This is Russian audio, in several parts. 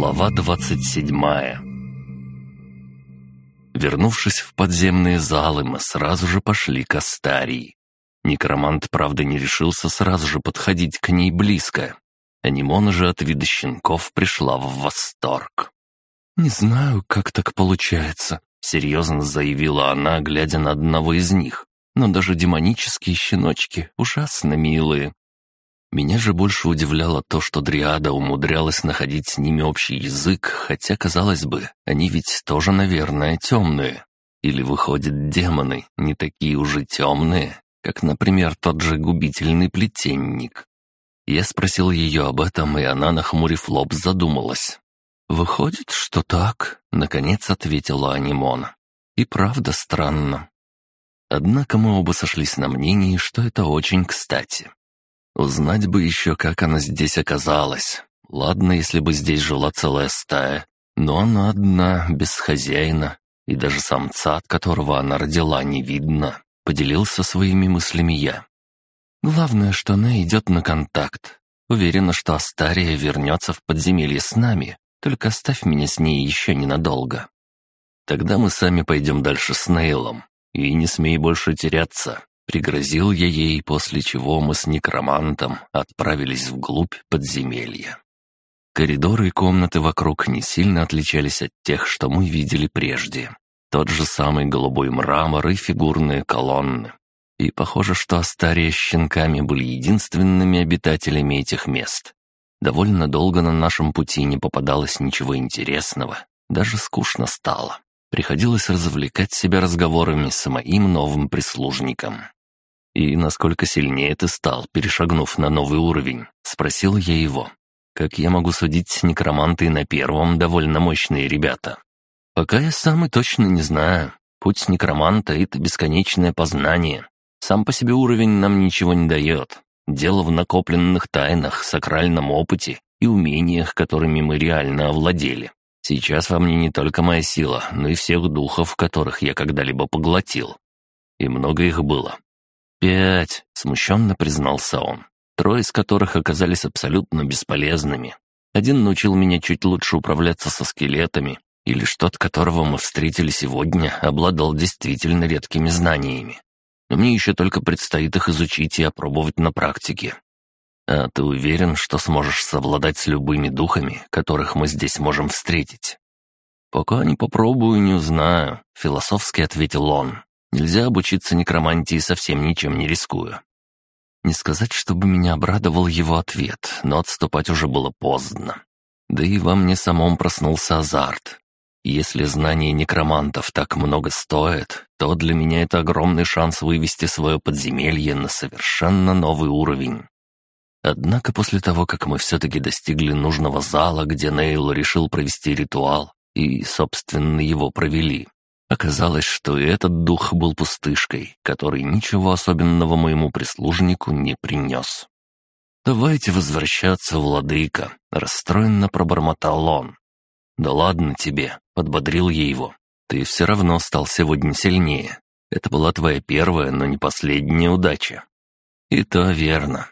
Глава двадцать седьмая Вернувшись в подземные залы, мы сразу же пошли к Астарии. Некромант, правда, не решился сразу же подходить к ней близко. Анимона же от вида щенков пришла в восторг. «Не знаю, как так получается», — серьезно заявила она, глядя на одного из них. «Но даже демонические щеночки ужасно милые. Меня же больше удивляло то, что Дриада умудрялась находить с ними общий язык, хотя, казалось бы, они ведь тоже, наверное, темные. Или, выходят, демоны не такие уже темные, как, например, тот же губительный плетенник. Я спросил ее об этом, и она, нахмурив лоб, задумалась. «Выходит, что так», — наконец ответила Анимона. «И правда странно». Однако мы оба сошлись на мнении, что это очень кстати. Узнать бы еще, как она здесь оказалась. Ладно, если бы здесь жила целая стая, но она одна, без хозяина, и даже самца, от которого она родила, не видно. Поделился своими мыслями я. Главное, что она идет на контакт. Уверена, что Астария вернется в подземелье с нами, только оставь меня с ней еще ненадолго. Тогда мы сами пойдем дальше с Нейлом, и не смей больше теряться. Пригрозил я ей, после чего мы с некромантом отправились вглубь подземелья. Коридоры и комнаты вокруг не сильно отличались от тех, что мы видели прежде. Тот же самый голубой мрамор и фигурные колонны. И похоже, что Астария с щенками были единственными обитателями этих мест. Довольно долго на нашем пути не попадалось ничего интересного, даже скучно стало. Приходилось развлекать себя разговорами с моим новым прислужником. «И насколько сильнее ты стал, перешагнув на новый уровень?» — спросил я его. «Как я могу судить, некроманты на первом довольно мощные ребята?» «Пока я сам и точно не знаю. Путь некроманта — это бесконечное познание. Сам по себе уровень нам ничего не дает. Дело в накопленных тайнах, сакральном опыте и умениях, которыми мы реально овладели. Сейчас во мне не только моя сила, но и всех духов, которых я когда-либо поглотил. И много их было. «Пять», — смущенно признался он, трое из которых оказались абсолютно бесполезными. Один научил меня чуть лучше управляться со скелетами, и лишь тот, которого мы встретили сегодня, обладал действительно редкими знаниями. Но мне еще только предстоит их изучить и опробовать на практике. А ты уверен, что сможешь совладать с любыми духами, которых мы здесь можем встретить? «Пока не попробую, не узнаю», — философски ответил он. Нельзя обучиться некромантии совсем ничем не рискуя. Не сказать, чтобы меня обрадовал его ответ, но отступать уже было поздно. Да и во мне самом проснулся азарт. Если знания некромантов так много стоят, то для меня это огромный шанс вывести свое подземелье на совершенно новый уровень. Однако после того, как мы все-таки достигли нужного зала, где Нейл решил провести ритуал, и, собственно, его провели, Оказалось, что и этот дух был пустышкой, который ничего особенного моему прислужнику не принес. «Давайте возвращаться, владыка», — расстроенно пробормотал он. «Да ладно тебе», — подбодрил я его. «Ты все равно стал сегодня сильнее. Это была твоя первая, но не последняя удача». «И то верно».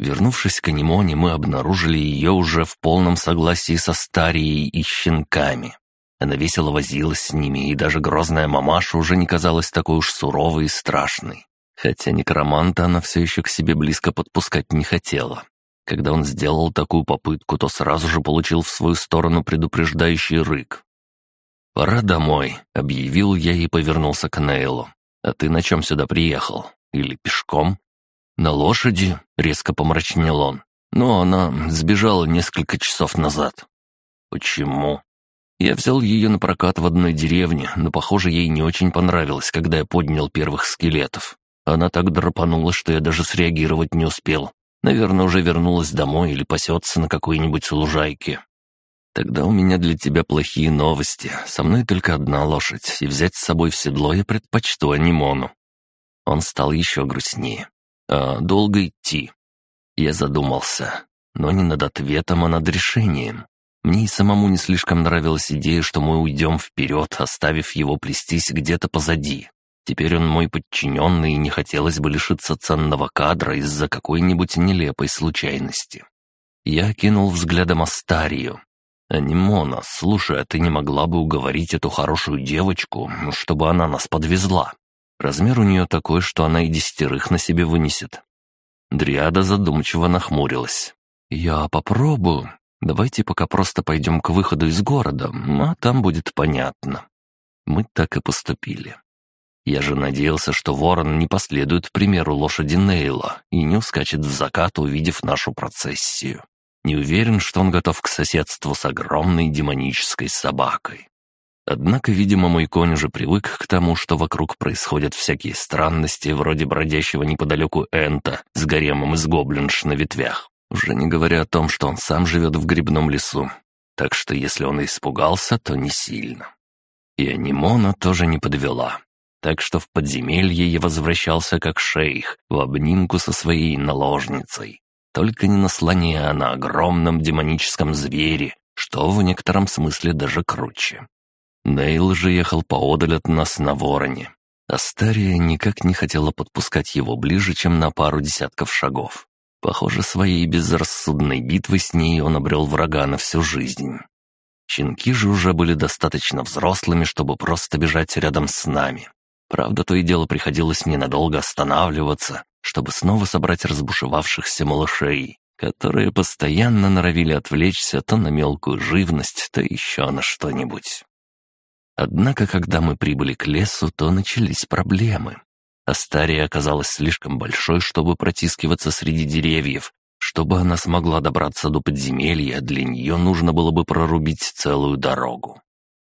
Вернувшись к Анимоне, мы обнаружили ее уже в полном согласии со Старией и щенками. Она весело возилась с ними, и даже грозная мамаша уже не казалась такой уж суровой и страшной. Хотя некроманта она все еще к себе близко подпускать не хотела. Когда он сделал такую попытку, то сразу же получил в свою сторону предупреждающий рык. «Пора домой», — объявил я и повернулся к Нейлу. «А ты на чем сюда приехал? Или пешком?» «На лошади», — резко помрачнел он. «Но она сбежала несколько часов назад». «Почему?» Я взял ее на прокат в одной деревне, но, похоже, ей не очень понравилось, когда я поднял первых скелетов. Она так драпанула, что я даже среагировать не успел. Наверное, уже вернулась домой или пасется на какой-нибудь лужайке. Тогда у меня для тебя плохие новости. Со мной только одна лошадь, и взять с собой в седло я предпочту анимону. Он стал еще грустнее. А долго идти? Я задумался, но не над ответом, а над решением. Мне и самому не слишком нравилась идея, что мы уйдем вперед, оставив его плестись где-то позади. Теперь он мой подчиненный, и не хотелось бы лишиться ценного кадра из-за какой-нибудь нелепой случайности. Я кинул взглядом Астарию. «Анимона, слушай, а ты не могла бы уговорить эту хорошую девочку, чтобы она нас подвезла? Размер у нее такой, что она и десятерых на себе вынесет». Дриада задумчиво нахмурилась. «Я попробую. Давайте пока просто пойдем к выходу из города, а там будет понятно». Мы так и поступили. Я же надеялся, что ворон не последует примеру лошади Нейла и не ускачет в закат, увидев нашу процессию. Не уверен, что он готов к соседству с огромной демонической собакой. Однако, видимо, мой конь уже привык к тому, что вокруг происходят всякие странности, вроде бродящего неподалеку Энта с гаремом из гоблинш на ветвях. Уже не говоря о том, что он сам живет в грибном лесу. Так что если он и испугался, то не сильно. И Анимона тоже не подвела. Так что в подземелье я возвращался как шейх, в обнимку со своей наложницей. Только не на слоне, а на огромном демоническом звере, что в некотором смысле даже круче. Нейл же ехал поодаль от нас на вороне. Астария никак не хотела подпускать его ближе, чем на пару десятков шагов. Похоже, своей безрассудной битвой с ней он обрел врага на всю жизнь. Щенки же уже были достаточно взрослыми, чтобы просто бежать рядом с нами. Правда, то и дело приходилось ненадолго останавливаться, чтобы снова собрать разбушевавшихся малышей, которые постоянно норовили отвлечься то на мелкую живность, то еще на что-нибудь. Однако, когда мы прибыли к лесу, то начались проблемы. Астария оказалась слишком большой, чтобы протискиваться среди деревьев. Чтобы она смогла добраться до подземелья, для нее нужно было бы прорубить целую дорогу.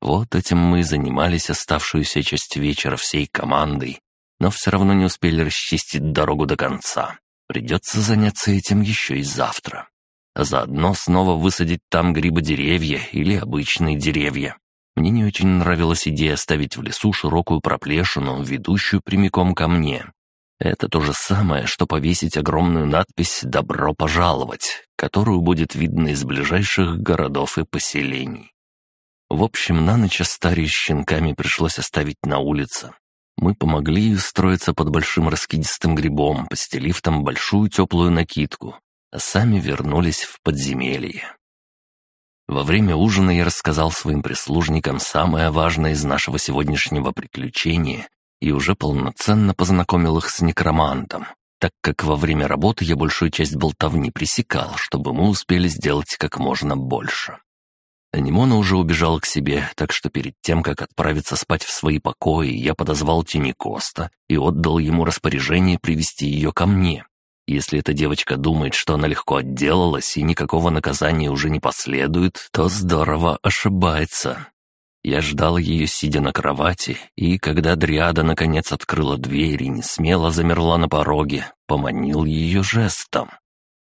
Вот этим мы и занимались оставшуюся часть вечера всей командой, но все равно не успели расчистить дорогу до конца. Придется заняться этим еще и завтра. А заодно снова высадить там грибодеревья или обычные деревья. Мне не очень нравилась идея оставить в лесу широкую проплешину, ведущую прямиком ко мне. Это то же самое, что повесить огромную надпись «Добро пожаловать», которую будет видно из ближайших городов и поселений. В общем, на ночь Астарию с щенками пришлось оставить на улице. Мы помогли ей устроиться под большим раскидистым грибом, постелив там большую теплую накидку, а сами вернулись в подземелье. Во время ужина я рассказал своим прислужникам самое важное из нашего сегодняшнего приключения и уже полноценно познакомил их с некромантом, так как во время работы я большую часть болтовни пресекал, чтобы мы успели сделать как можно больше. Анимона уже убежала к себе, так что перед тем, как отправиться спать в свои покои, я подозвал Тени Коста и отдал ему распоряжение привести ее ко мне. Если эта девочка думает, что она легко отделалась и никакого наказания уже не последует, то здорово ошибается. Я ждал ее, сидя на кровати, и когда Дриада наконец открыла дверь и не смело замерла на пороге, поманил ее жестом.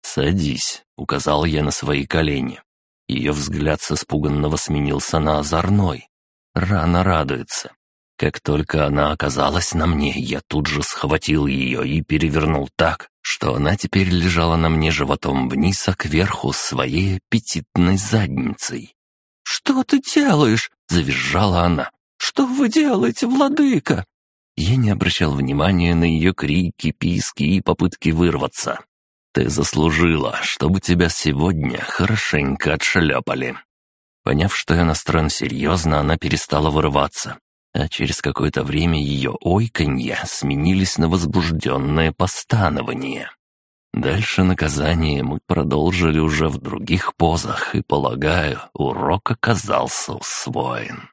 «Садись», — указал я на свои колени. Ее взгляд с испуганного сменился на озорной. Рано радуется. Как только она оказалась на мне, я тут же схватил ее и перевернул так, что она теперь лежала на мне животом вниз, а кверху своей аппетитной задницей. «Что ты делаешь?» — завизжала она. «Что вы делаете, владыка?» Я не обращал внимания на ее крики, писки и попытки вырваться. Ты заслужила, чтобы тебя сегодня хорошенько отшлепали». Поняв, что я настроен серьезно, она перестала вырываться, а через какое-то время ее ойканье сменились на возбужденное постанование. Дальше наказание мы продолжили уже в других позах, и, полагаю, урок оказался усвоен.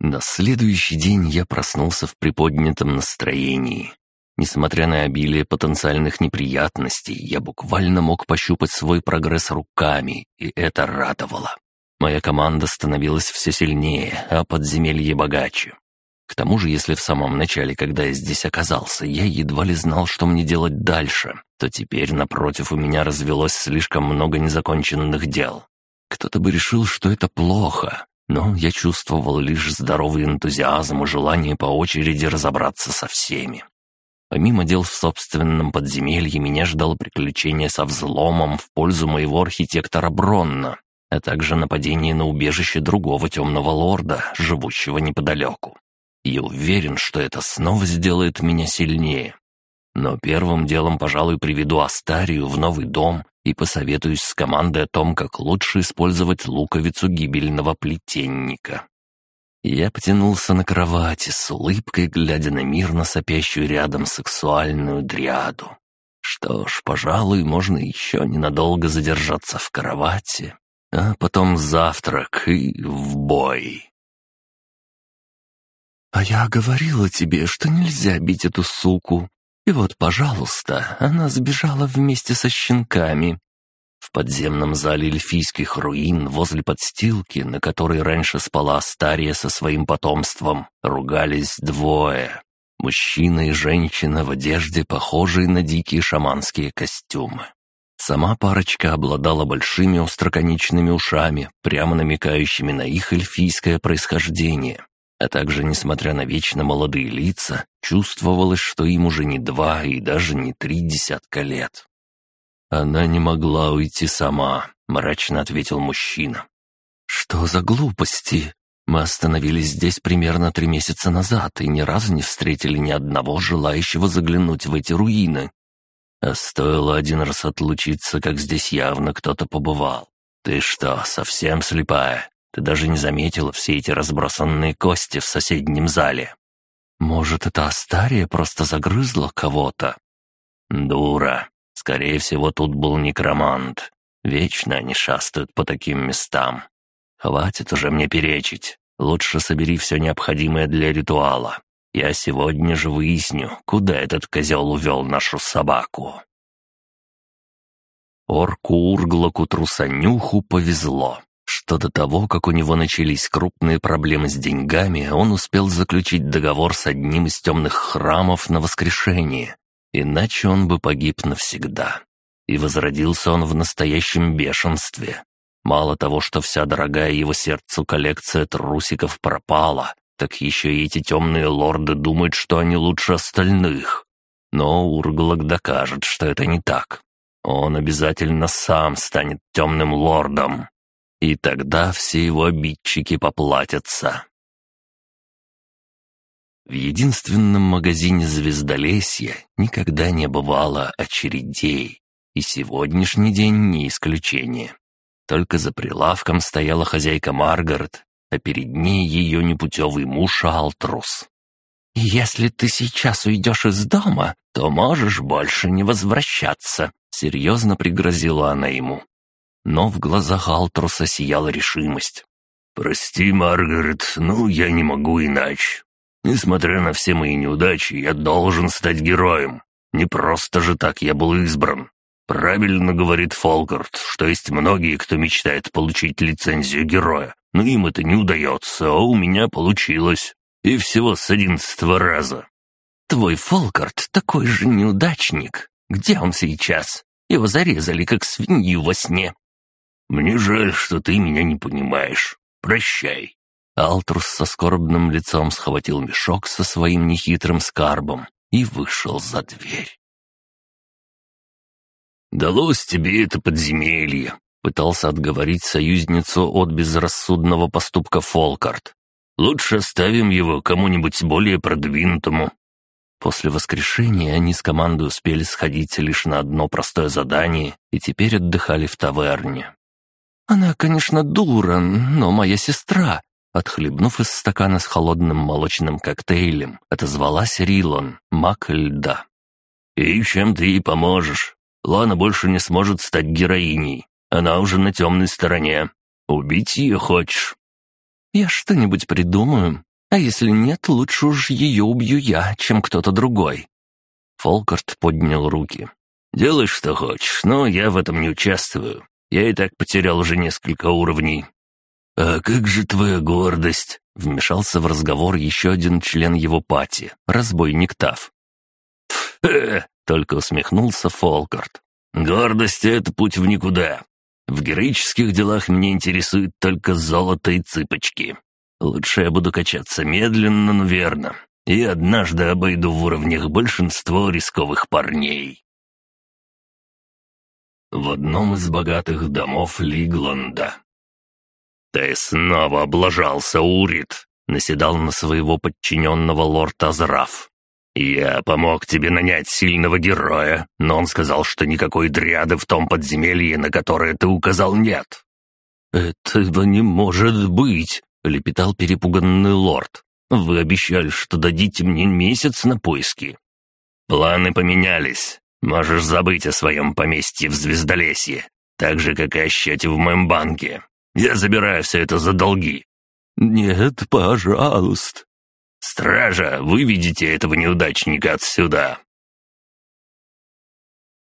На следующий день я проснулся в приподнятом настроении. Несмотря на обилие потенциальных неприятностей, я буквально мог пощупать свой прогресс руками, и это радовало. Моя команда становилась все сильнее, а подземелье богаче. К тому же, если в самом начале, когда я здесь оказался, я едва ли знал, что мне делать дальше, то теперь, напротив, у меня развелось слишком много незаконченных дел. Кто-то бы решил, что это плохо, но я чувствовал лишь здоровый энтузиазм и желание по очереди разобраться со всеми. Помимо дел в собственном подземелье, меня ждало приключение со взломом в пользу моего архитектора Бронна, а также нападение на убежище другого темного лорда, живущего неподалеку. Я уверен, что это снова сделает меня сильнее. Но первым делом, пожалуй, приведу Астарию в новый дом и посоветуюсь с командой о том, как лучше использовать луковицу гибельного плетенника. Я потянулся на кровати с улыбкой, глядя на мирно сопящую рядом сексуальную дриаду. Что ж, пожалуй, можно еще ненадолго задержаться в кровати, а потом завтрак и в бой. «А я говорила тебе, что нельзя бить эту суку. И вот, пожалуйста, она сбежала вместе со щенками». В подземном зале эльфийских руин, возле подстилки, на которой раньше спала Астария со своим потомством, ругались двое. Мужчина и женщина в одежде, похожей на дикие шаманские костюмы. Сама парочка обладала большими остроконечными ушами, прямо намекающими на их эльфийское происхождение. А также, несмотря на вечно молодые лица, чувствовалось, что им уже не два и даже не три десятка лет. «Она не могла уйти сама», — мрачно ответил мужчина. «Что за глупости? Мы остановились здесь примерно три месяца назад и ни разу не встретили ни одного желающего заглянуть в эти руины. А стоило один раз отлучиться, как здесь явно кто-то побывал. Ты что, совсем слепая? Ты даже не заметила все эти разбросанные кости в соседнем зале. Может, это Астария просто загрызла кого-то? Дура. Скорее всего, тут был некромант. Вечно они шастают по таким местам. Хватит уже мне перечить. Лучше собери все необходимое для ритуала. Я сегодня же выясню, куда этот козел увел нашу собаку. Орку Урглоку Трусанюху повезло, что до того, как у него начались крупные проблемы с деньгами, он успел заключить договор с одним из темных храмов на воскрешение, иначе он бы погиб навсегда. И возродился он в настоящем бешенстве. Мало того, что вся дорогая его сердцу коллекция трусиков пропала, так еще и эти темные лорды думают, что они лучше остальных. Но Урглок докажет, что это не так. Он обязательно сам станет темным лордом. И тогда все его обидчики поплатятся. В единственном магазине «Звездолесья» никогда не бывало очередей, и сегодняшний день не исключение. Только за прилавком стояла хозяйка Маргарет а перед ней ее непутевый муж Алтрус. «Если ты сейчас уйдешь из дома, то можешь больше не возвращаться», — серьезно пригрозила она ему. Но в глазах Алтруса сияла решимость. «Прости, Маргарет, ну я не могу иначе. Несмотря на все мои неудачи, я должен стать героем. Не просто же так я был избран. Правильно говорит Фолгард, что есть многие, кто мечтает получить лицензию героя, но им это не удается, а у меня получилось. И всего с одиннадцатого раза. Твой Фолкарт такой же неудачник. Где он сейчас? Его зарезали, как свинью во сне. Мне жаль, что ты меня не понимаешь. Прощай. Алтрус со скорбным лицом схватил мешок со своим нехитрым скарбом и вышел за дверь. «Далось тебе это подземелье», Пытался отговорить союзницу от безрассудного поступка Фолкарт. «Лучше оставим его кому-нибудь более продвинутому». После воскрешения они с командой успели сходить лишь на одно простое задание и теперь отдыхали в таверне. «Она, конечно, дура, но моя сестра», Отхлебнув из стакана с холодным молочным коктейлем, отозвалась Рилон, маг льда. «И чем ты ей поможешь? Лана больше не сможет стать героиней. Она уже на темной стороне. Убить ее хочешь?» «Я что-нибудь придумаю. А если нет, лучше уж ее убью я, чем кто-то другой». Фолкарт поднял руки. «Делай, что хочешь, но я в этом не участвую. Я и так потерял уже несколько уровней». «А как же твоя гордость?» — вмешался в разговор еще один член его пати, разбойник Тав. «Фе!» — только усмехнулся Фолкарт. «Гордость — это путь в никуда. В героических делах меня интересует только золото и цыпочки. Лучше я буду качаться медленно, но верно. И однажды обойду в уровнях большинство рисковых парней. В одном из богатых домов Лигланда. «Ты снова облажался, Урит!» — наседал на своего подчиненного лорд Азраф. «Я помог тебе нанять сильного героя, но он сказал, что никакой дриады в том подземелье, на которое ты указал, нет». «Этого не может быть!» — лепетал перепуганный лорд. «Вы обещали, что дадите мне месяц на поиски». «Планы поменялись. Можешь забыть о своем поместье в Звездолесье, так же, как и о счете в моем банке. Я забираю все это за долги». «Нет, пожалуйста». «Стража, выведите этого неудачника отсюда!»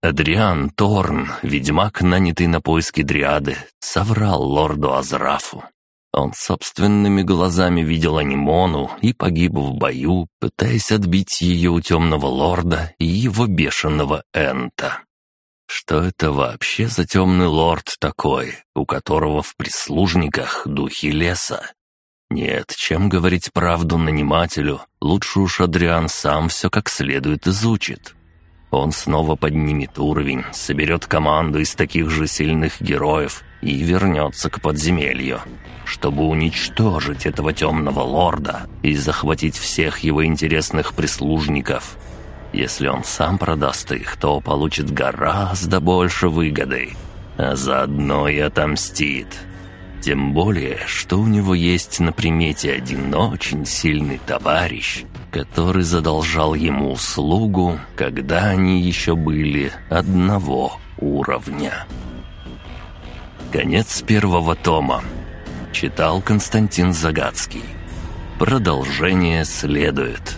Адриан Торн, ведьмак, нанятый на поиски Дриады, соврал лорду Азрафу. Он собственными глазами видел Анимону и погиб в бою, пытаясь отбить ее у темного лорда и его бешеного Энта. Что это вообще за темный лорд такой, у которого в прислужниках духи леса? Нет, чем говорить правду нанимателю, лучше уж Адриан сам все как следует изучит. Он снова поднимет уровень, соберет команду из таких же сильных героев и вернется к подземелью, чтобы уничтожить этого темного лорда и захватить всех его интересных прислужников. Если он сам продаст их, то получит гораздо больше выгоды, а заодно и отомстит. Тем более, что у него есть на примете один очень сильный товарищ, который задолжал ему услугу, когда они еще были одного уровня. Конец первого тома. Читал Константин Загадский. Продолжение следует.